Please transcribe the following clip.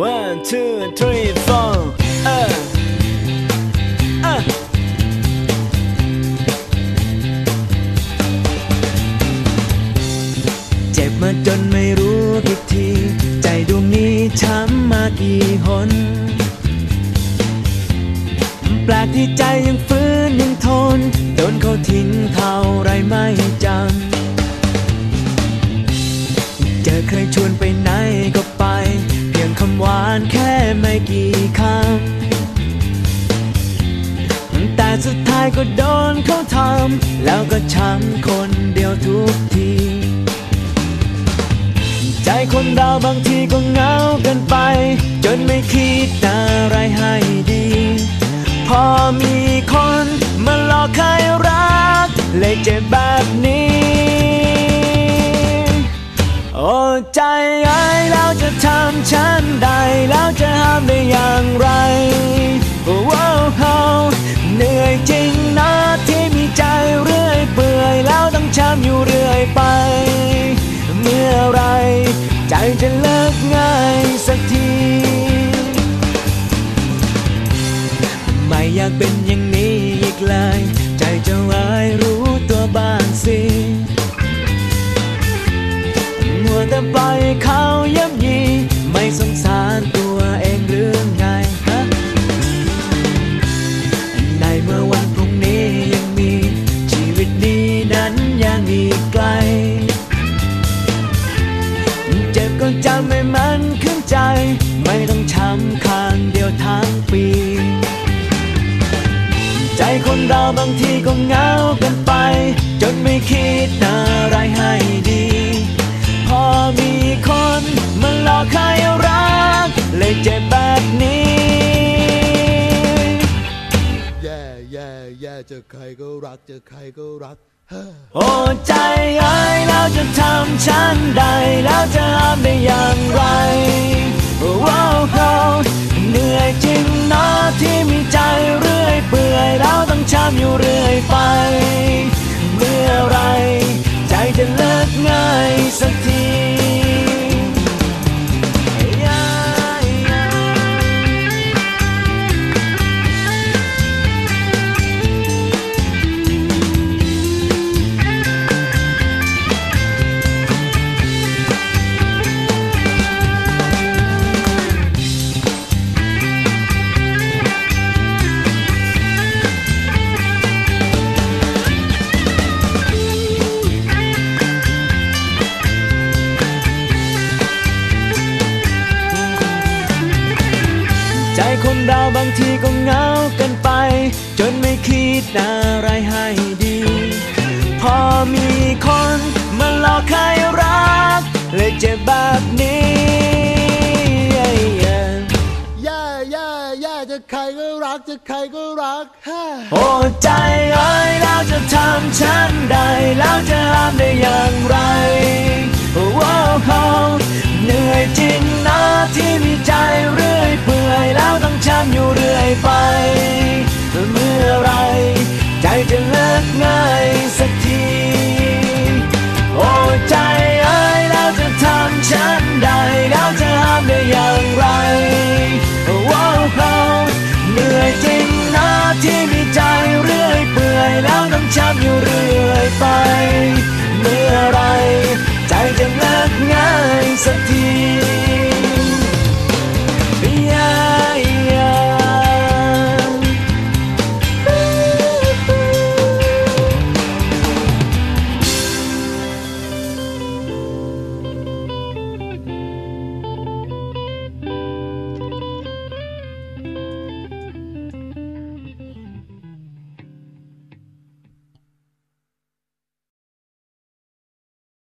one two three four เออเออเจ็บมาจนไม่รู้กี่ที ใจดวงนี้ช้ำมากี่หน แปลกที่ใจยังฟื้นยังทนโดนเขาทิ้งเท่าไรไม่จำ เจอเคยชวนไปไหน หวานแค่ไม่กี่คำ แต่สุดท้ายก็โดนเขาทำ แล้วก็ช้ำคนเดียวทุกที ใจคนเราบางทีก็เหงาเกินไป จนไม่คิดอะไรให้ดี พอมีคนมาหลอกให้รัก เลยเจ็บแบบนี้ โอ้ใจอ จะทำฉันได้ แล้วจะห้ามได้อย่างไรโอ้โหเหนื่อยจริงนะที่มีใจเรื่อยเปื่อยแล้วต้องช้ำอยู่เรื่อยไป เมื่อไร ใจจะเลิกง่ายสักทีไม่อยากเป็นอย่างนี้อีกเลยใจจะวายรู้ตัวบ้างสิมัวแต่ปล่อยเขาย่ำ ไม่สงสารตัวเองหรือไงฮะในเมื่อวันพรุ่งนี้ยังมี ชีวิตนี้นั้นยังอีกไกล เจ็บก็จำให้มันขึ้นใจ ไม่ต้องช้ำข้างเดียวทั้งปี ใจคนเราบางที ใครก็รักเจอใครก็รักโอ้ใจเอ้ ใจคนเราบางทีก็เหงาเกันไป จนไม่คิดอะไรให้ดี พอมีคนมาหลอกให้รัก เลยเจ็บแบบนี้แย่แย่แย่เจอใครก็รักเจอใครก็รักเฮ้อโอ้ใจเอ้ยแล้วจะทำฉันได้แล้วจะห้ามได้อย่างไร จะเลิกง่ายสักที โอ้ใจเอ้ยแล้วจะทำฉันได้แล้วจะทำได้อย่างไรว้าวเขาเหนื่อยจริงนะที่มีใจเรื่อยเปื่อยแล้วต้องช้ำอยู่เรื่อยไป